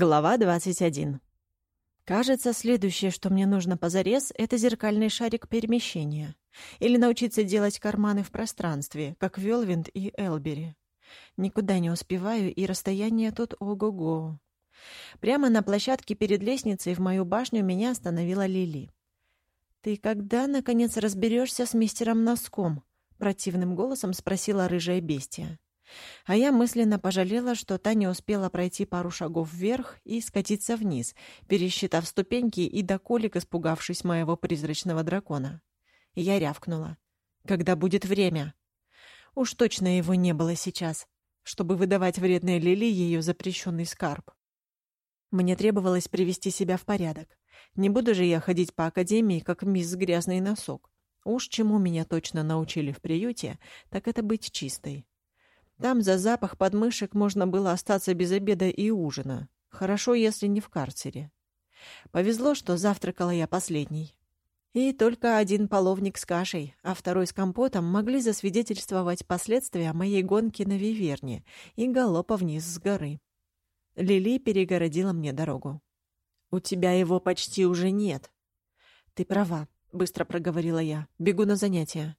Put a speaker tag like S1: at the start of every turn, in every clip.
S1: Глава 21. Кажется, следующее, что мне нужно позарез, это зеркальный шарик перемещения. Или научиться делать карманы в пространстве, как Велвинд и Элбери. Никуда не успеваю, и расстояние тут ого-го. Прямо на площадке перед лестницей в мою башню меня остановила Лили. «Ты когда, наконец, разберешься с мистером Носком?» — противным голосом спросила рыжая бестия. А я мысленно пожалела, что та не успела пройти пару шагов вверх и скатиться вниз, пересчитав ступеньки и до колик испугавшись моего призрачного дракона. Я рявкнула. «Когда будет время?» Уж точно его не было сейчас, чтобы выдавать вредной Лили ее запрещенный скарб. Мне требовалось привести себя в порядок. Не буду же я ходить по академии, как мисс грязный носок. Уж чему меня точно научили в приюте, так это быть чистой. Там за запах подмышек можно было остаться без обеда и ужина. Хорошо, если не в карцере. Повезло, что завтракала я последней. И только один половник с кашей, а второй с компотом могли засвидетельствовать последствия моей гонки на Виверне и галопа вниз с горы. Лили перегородила мне дорогу. «У тебя его почти уже нет». «Ты права», — быстро проговорила я. «Бегу на занятия.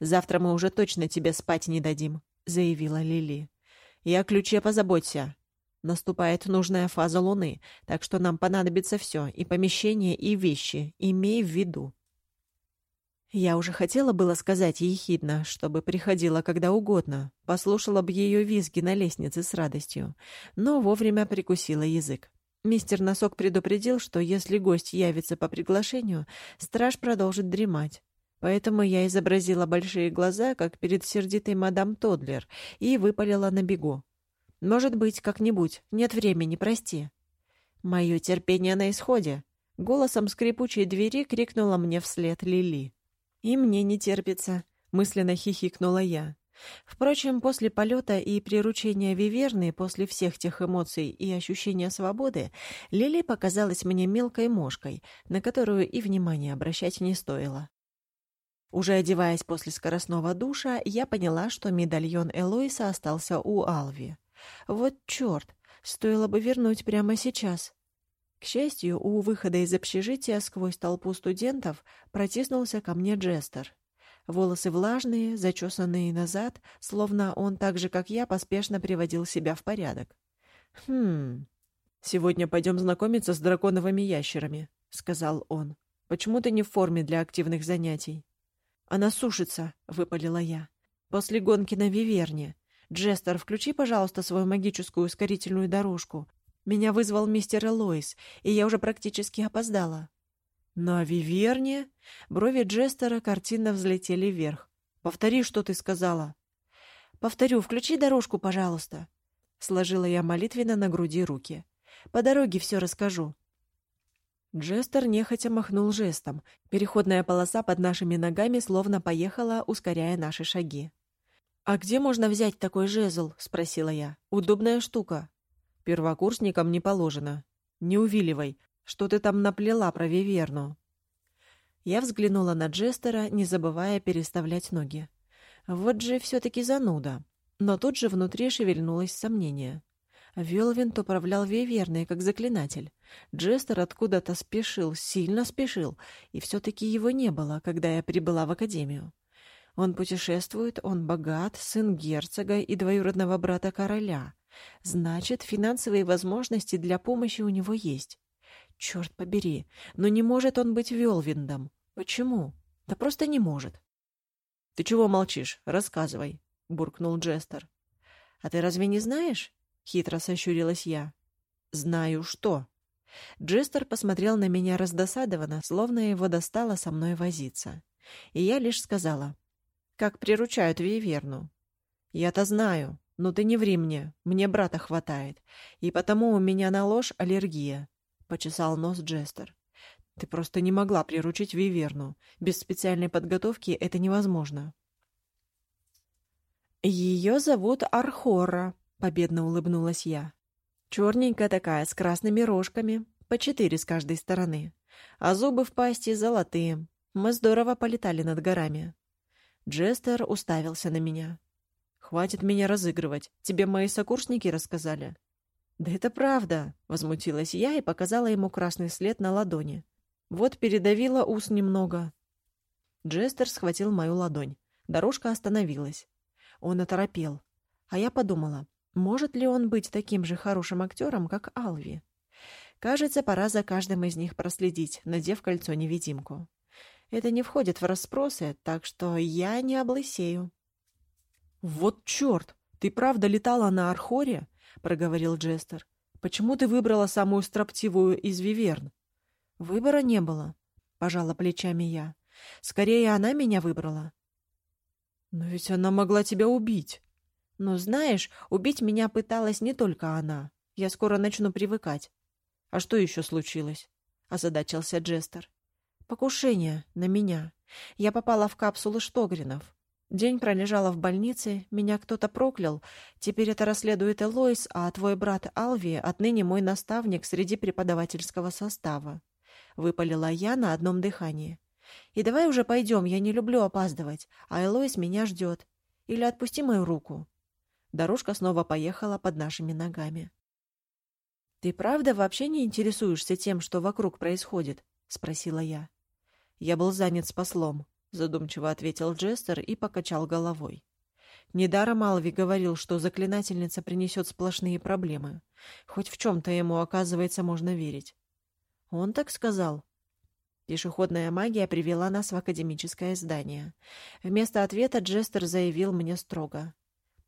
S1: Завтра мы уже точно тебе спать не дадим заявила Лили. «И о ключе позаботься. Наступает нужная фаза Луны, так что нам понадобится все, и помещение, и вещи. Имей в виду». Я уже хотела было сказать ехидно, чтобы приходила когда угодно, послушала бы ее визги на лестнице с радостью, но вовремя прикусила язык. Мистер Носок предупредил, что если гость явится по приглашению, страж продолжит дремать. Поэтому я изобразила большие глаза, как перед сердитой мадам Тодлер, и выпалила на бегу. «Может быть, как-нибудь. Нет времени, прости». «Мое терпение на исходе», — голосом скрипучей двери крикнула мне вслед Лили. «И мне не терпится», — мысленно хихикнула я. Впрочем, после полета и приручения Виверны, после всех тех эмоций и ощущения свободы, Лили показалась мне мелкой мошкой, на которую и внимания обращать не стоило. Уже одеваясь после скоростного душа, я поняла, что медальон Элоиса остался у Алви. Вот черт, стоило бы вернуть прямо сейчас. К счастью, у выхода из общежития сквозь толпу студентов протиснулся ко мне Джестер. Волосы влажные, зачесанные назад, словно он так же, как я, поспешно приводил себя в порядок. «Хм... Сегодня пойдем знакомиться с драконовыми ящерами», — сказал он. «Почему ты не в форме для активных занятий?» «Она сушится», — выпалила я. «После гонки на Виверне. Джестер, включи, пожалуйста, свою магическую ускорительную дорожку. Меня вызвал мистер Элоис, и я уже практически опоздала». «На Виверне?» Брови Джестера картинно взлетели вверх. «Повтори, что ты сказала». «Повторю, включи дорожку, пожалуйста». Сложила я молитвенно на груди руки. «По дороге все расскажу. Джестер нехотя махнул жестом. Переходная полоса под нашими ногами словно поехала, ускоряя наши шаги. «А где можно взять такой жезл?» — спросила я. «Удобная штука». «Первокурсникам не положено. Не увиливай. Что ты там наплела про Виверну?» Я взглянула на Джестера, не забывая переставлять ноги. Вот же все-таки зануда. Но тут же внутри шевельнулось сомнение. Велвинт управлял Виверной как заклинатель. Джестер откуда-то спешил, сильно спешил, и все-таки его не было, когда я прибыла в академию. Он путешествует, он богат, сын герцога и двоюродного брата короля. Значит, финансовые возможности для помощи у него есть. Черт побери, но не может он быть Велвиндом. Почему? Да просто не может. — Ты чего молчишь? Рассказывай, — буркнул Джестер. — А ты разве не знаешь? Хитро сощурилась я. «Знаю что». Джестер посмотрел на меня раздосадованно, словно его достало со мной возиться. И я лишь сказала. «Как приручают Виверну». «Я-то знаю, но ты не ври мне, мне брата хватает, и потому у меня на ложь аллергия», — почесал нос Джестер. «Ты просто не могла приручить Виверну. Без специальной подготовки это невозможно». «Ее зовут Архора», — победно улыбнулась я. «Черненькая такая, с красными рожками, по четыре с каждой стороны. А зубы в пасти золотые. Мы здорово полетали над горами». Джестер уставился на меня. «Хватит меня разыгрывать. Тебе мои сокурсники рассказали». «Да это правда!» — возмутилась я и показала ему красный след на ладони. «Вот передавила ус немного». Джестер схватил мою ладонь. Дорожка остановилась. Он оторопел. А я подумала, может ли он быть таким же хорошим актером, как Алви? Кажется, пора за каждым из них проследить, надев кольцо-невидимку. Это не входит в расспросы, так что я не облысею. «Вот черт! Ты правда летала на Архоре?» — проговорил Джестер. «Почему ты выбрала самую строптивую из виверн?» «Выбора не было», — пожала плечами я. «Скорее, она меня выбрала». «Но ведь она могла тебя убить». «Ну, знаешь, убить меня пыталась не только она. Я скоро начну привыкать». «А что еще случилось?» — озадачился Джестер. «Покушение на меня. Я попала в капсулу Штогринов. День пролежала в больнице, меня кто-то проклял. Теперь это расследует Элойс, а твой брат Алви отныне мой наставник среди преподавательского состава. Выпалила я на одном дыхании. И давай уже пойдем, я не люблю опаздывать, а Элойс меня ждет. Или отпусти мою руку. Дорожка снова поехала под нашими ногами. «Ты правда вообще не интересуешься тем, что вокруг происходит?» — спросила я. Я был занят с послом. — задумчиво ответил Джестер и покачал головой. Недаром Алви говорил, что заклинательница принесет сплошные проблемы. Хоть в чем-то ему, оказывается, можно верить. Он так сказал. Пешеходная магия привела нас в академическое здание. Вместо ответа Джестер заявил мне строго.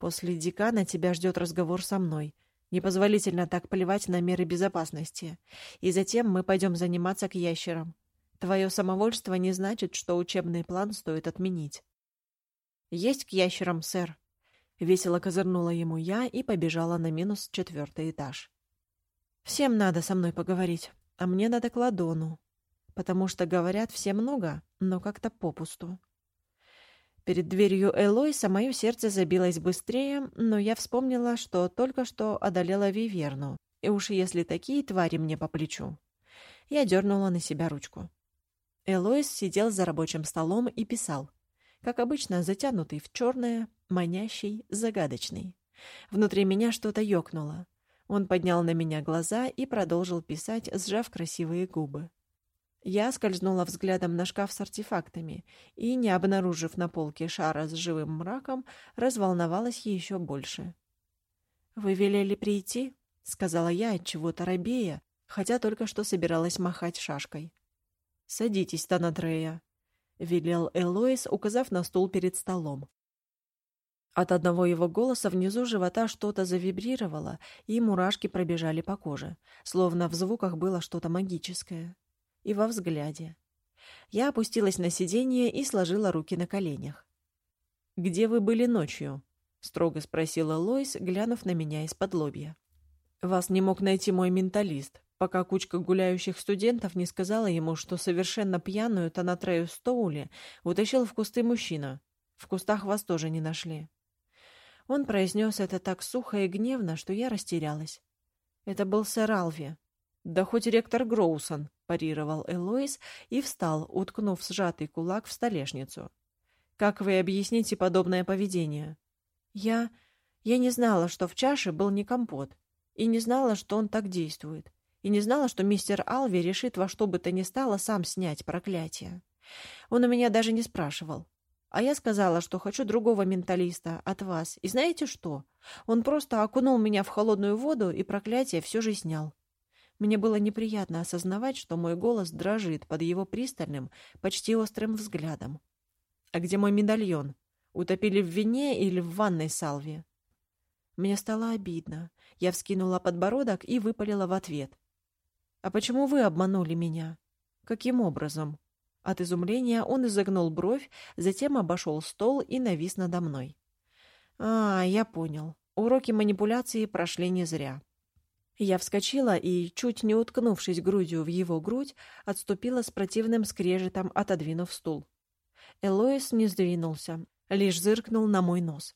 S1: «После декана тебя ждет разговор со мной. Непозволительно так плевать на меры безопасности. И затем мы пойдем заниматься к ящерам. Твое самовольство не значит, что учебный план стоит отменить. Есть к ящерам, сэр. Весело козырнула ему я и побежала на минус четвертый этаж. Всем надо со мной поговорить, а мне надо к ладону, потому что говорят все много, но как-то попусту. Перед дверью Элойса мое сердце забилось быстрее, но я вспомнила, что только что одолела Виверну, и уж если такие твари мне по плечу. Я дернула на себя ручку. Элоис сидел за рабочим столом и писал. Как обычно, затянутый в черное, манящий, загадочный. Внутри меня что-то ёкнуло. Он поднял на меня глаза и продолжил писать, сжав красивые губы. Я скользнула взглядом на шкаф с артефактами и, не обнаружив на полке шара с живым мраком, разволновалась еще больше. «Вы велели прийти?» — сказала я от чего-то робея, хотя только что собиралась махать шашкой. «Садитесь, Танатрея», — велел Элоис, указав на стул перед столом. От одного его голоса внизу живота что-то завибрировало, и мурашки пробежали по коже, словно в звуках было что-то магическое. И во взгляде. Я опустилась на сиденье и сложила руки на коленях. «Где вы были ночью?» — строго спросила Лойс, глянув на меня из-под лобья. «Вас не мог найти мой менталист пока кучка гуляющих студентов не сказала ему, что совершенно пьяную Танатрею Стоули утащил в кусты мужчина. В кустах вас тоже не нашли. Он произнес это так сухо и гневно, что я растерялась. Это был сэр Алви. Да хоть ректор Гроусон, парировал Элоис и встал, уткнув сжатый кулак в столешницу. Как вы объясните подобное поведение? Я... я не знала, что в чаше был не компот, и не знала, что он так действует и не знала, что мистер Алви решит во что бы то ни стало сам снять проклятие. Он у меня даже не спрашивал. А я сказала, что хочу другого менталиста от вас. И знаете что? Он просто окунул меня в холодную воду и проклятие все же снял. Мне было неприятно осознавать, что мой голос дрожит под его пристальным, почти острым взглядом. «А где мой медальон? Утопили в вине или в ванной салве?» Мне стало обидно. Я вскинула подбородок и выпалила в ответ. «А почему вы обманули меня?» «Каким образом?» От изумления он изогнул бровь, затем обошел стол и навис надо мной. «А, я понял. Уроки манипуляции прошли не зря». Я вскочила и, чуть не уткнувшись грудью в его грудь, отступила с противным скрежетом, отодвинув стул. Элоис не сдвинулся, лишь зыркнул на мой нос.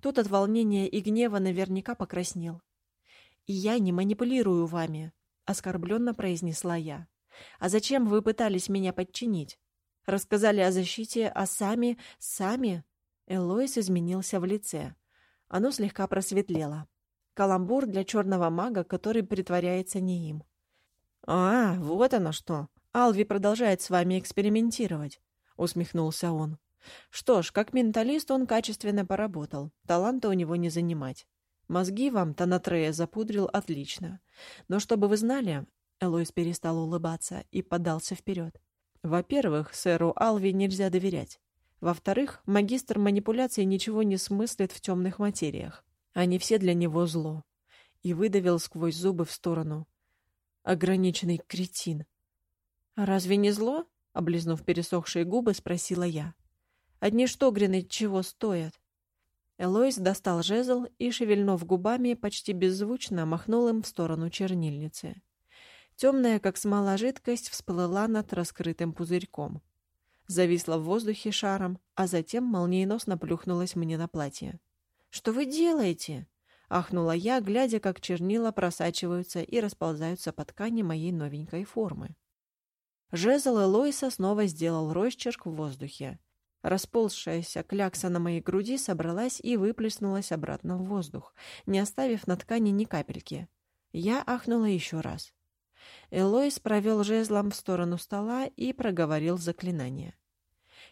S1: Тут от волнения и гнева наверняка покраснел. «И я не манипулирую вами оскорбленно произнесла я. А зачем вы пытались меня подчинить? Рассказали о защите, а сами, сами? Элоис изменился в лице. Оно слегка просветлело. Каламбур для черного мага, который притворяется не им. «А, вот оно что! Алви продолжает с вами экспериментировать», — усмехнулся он. «Что ж, как менталист он качественно поработал. Таланта у него не занимать. Мозги вам Танатрея запудрил отлично. Но чтобы вы знали...» Элойс перестал улыбаться и подался вперед. «Во-первых, сэру Алви нельзя доверять. Во-вторых, магистр манипуляции ничего не смыслит в темных материях. Они все для него зло. И выдавил сквозь зубы в сторону. Ограниченный кретин. «А разве не зло?» — облизнув пересохшие губы, спросила я. «Одни штогрины чего стоят?» Элойс достал жезл и, шевельнув губами, почти беззвучно махнул им в сторону чернильницы. Темная, как смола жидкость, всплыла над раскрытым пузырьком зависла в воздухе шаром, а затем молниеносно плюхнулась мне на платье. «Что вы делаете?» — ахнула я, глядя, как чернила просачиваются и расползаются по ткани моей новенькой формы. Жезл Элоиса снова сделал росчерк в воздухе. Расползшаяся клякса на моей груди собралась и выплеснулась обратно в воздух, не оставив на ткани ни капельки. Я ахнула еще раз. Элоис провел жезлом в сторону стола и проговорил заклинание.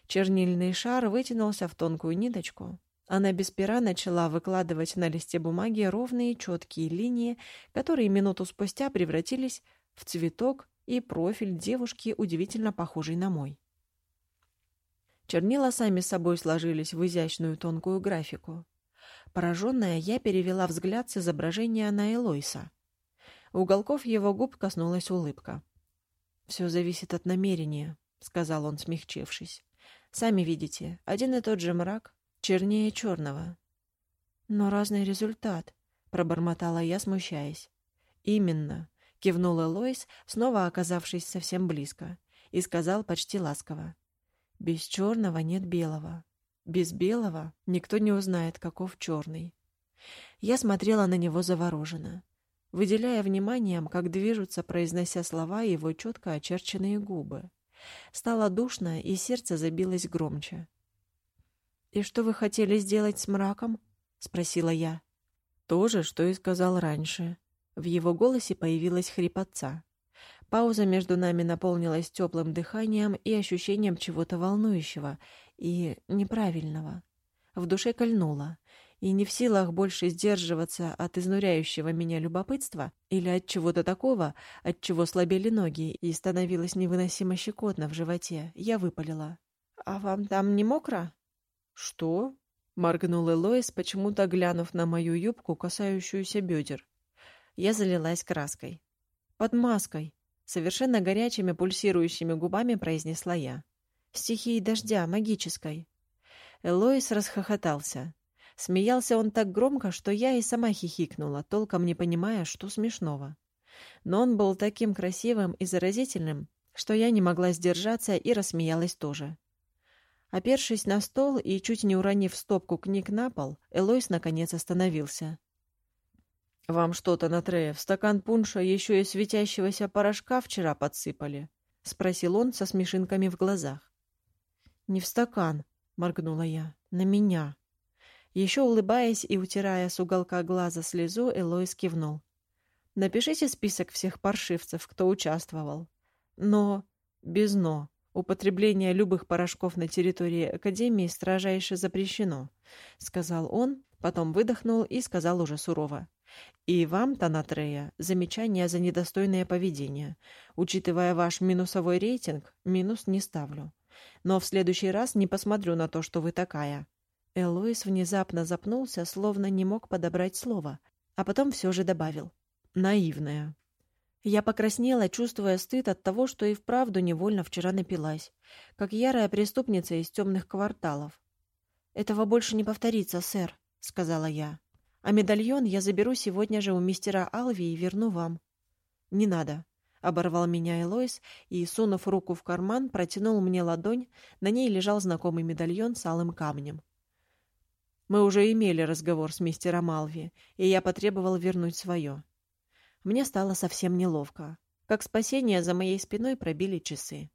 S1: Чернильный шар вытянулся в тонкую ниточку. Она без пера начала выкладывать на листе бумаги ровные четкие линии, которые минуту спустя превратились в цветок и профиль девушки, удивительно похожий на мой. Чернила сами собой сложились в изящную тонкую графику. Пораженная, я перевела взгляд с изображения на Элойса. Уголков его губ коснулась улыбка. «Все зависит от намерения», — сказал он, смягчившись. Сами видите, один и тот же мрак, чернее черного. Но разный результат, пробормотала я, смущаясь. Именно, кивнула Лоис, снова оказавшись совсем близко, и сказал почти ласково. Без черного нет белого. Без белого никто не узнает, каков черный. Я смотрела на него завороженно, выделяя вниманием, как движутся, произнося слова, его четко очерченные губы. Стало душно, и сердце забилось громче. «И что вы хотели сделать с мраком?» — спросила я. «То же, что и сказал раньше». В его голосе появилась хрипотца. Пауза между нами наполнилась теплым дыханием и ощущением чего-то волнующего и неправильного. В душе кольнуло, и не в силах больше сдерживаться от изнуряющего меня любопытства или от чего-то такого, от чего слабели ноги и становилось невыносимо щекотно в животе, я выпалила. «А вам там не мокро?» «Что?» — моргнул Элоис, почему-то глянув на мою юбку, касающуюся бедер. Я залилась краской. «Под маской!» — совершенно горячими пульсирующими губами произнесла я. «Стихии дождя, магической!» Элоис расхохотался. Смеялся он так громко, что я и сама хихикнула, толком не понимая, что смешного. Но он был таким красивым и заразительным, что я не могла сдержаться и рассмеялась тоже. Опершись на стол и чуть не уронив стопку книг на пол, Элойс наконец остановился. «Вам что-то, Натрея, в стакан пунша еще и светящегося порошка вчера подсыпали?» — спросил он со смешинками в глазах. «Не в стакан», — моргнула я, — «на меня». Еще улыбаясь и утирая с уголка глаза слезу, Элоис кивнул. «Напишите список всех паршивцев, кто участвовал. Но... без «но». Употребление любых порошков на территории Академии строжайше запрещено», — сказал он, потом выдохнул и сказал уже сурово. «И вам, Танатрея, замечание за недостойное поведение. Учитывая ваш минусовой рейтинг, минус не ставлю. Но в следующий раз не посмотрю на то, что вы такая. Элоис внезапно запнулся, словно не мог подобрать слово, а потом все же добавил. «Наивная». Я покраснела, чувствуя стыд от того, что и вправду невольно вчера напилась, как ярая преступница из темных кварталов. «Этого больше не повторится, сэр», — сказала я. «А медальон я заберу сегодня же у мистера Алви и верну вам». «Не надо», — оборвал меня Элойс и, сунув руку в карман, протянул мне ладонь, на ней лежал знакомый медальон с алым камнем. Мы уже имели разговор с мистером Алви, и я потребовал вернуть свое. Мне стало совсем неловко. Как спасение за моей спиной пробили часы.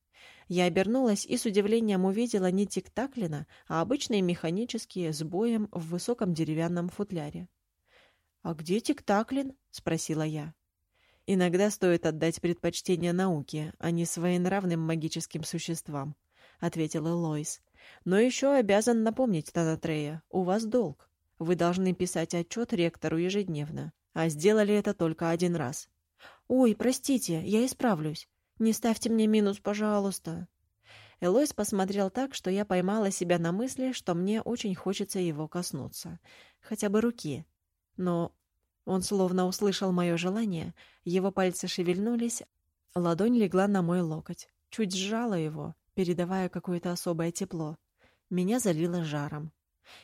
S1: Я обернулась и с удивлением увидела не тик-таклина, а обычные механические с боем в высоком деревянном футляре. «А где Тиктаклин?» — спросила я. «Иногда стоит отдать предпочтение науке, а не своенравным магическим существам», — ответила Лоис. «Но еще обязан напомнить, Танатрея, у вас долг. Вы должны писать отчет ректору ежедневно, а сделали это только один раз». «Ой, простите, я исправлюсь. Не ставьте мне минус, пожалуйста». Элойс посмотрел так, что я поймала себя на мысли, что мне очень хочется его коснуться. Хотя бы руки. Но он словно услышал мое желание, его пальцы шевельнулись, ладонь легла на мой локоть. Чуть сжала его, передавая какое-то особое тепло. Меня залило жаром.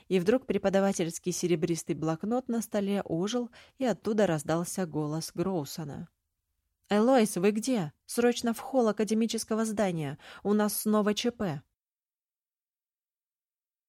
S1: И вдруг преподавательский серебристый блокнот на столе ожил, и оттуда раздался голос Гроусона. «Элойс, вы где? Срочно в холл академического здания. У нас снова ЧП».